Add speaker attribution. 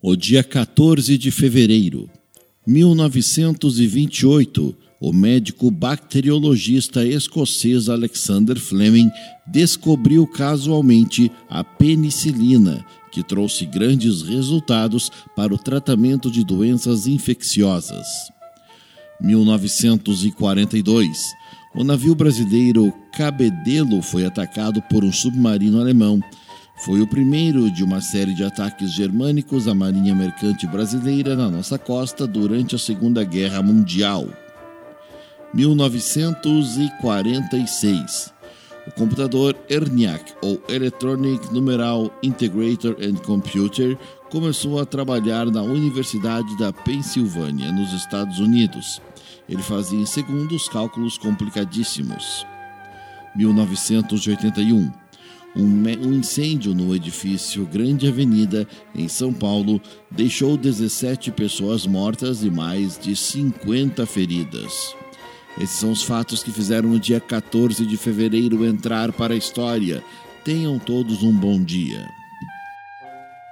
Speaker 1: O dia 14 de fevereiro, 1928, o médico bacteriologista escocês Alexander Fleming descobriu casualmente a penicilina, que trouxe grandes resultados para o tratamento de doenças infecciosas. 1942, o navio brasileiro Cabedelo foi atacado por um submarino alemão foi o primeiro de uma série de ataques germânicos à marinha mercante brasileira na nossa costa durante a Segunda Guerra Mundial. 1946. O computador ENIAC, ou Electronic Numeral Integrator and Computer, começou a trabalhar na Universidade da Pensilvânia, nos Estados Unidos. Ele fazia em segundos cálculos complicadíssimos. 1981 um, incêndio no edifício Grande Avenida, em São Paulo, deixou 17 pessoas mortas e mais de 50 feridas. Esses são os fatos que fizeram o dia 14 de fevereiro entrar para a história. Tenham todos um bom dia.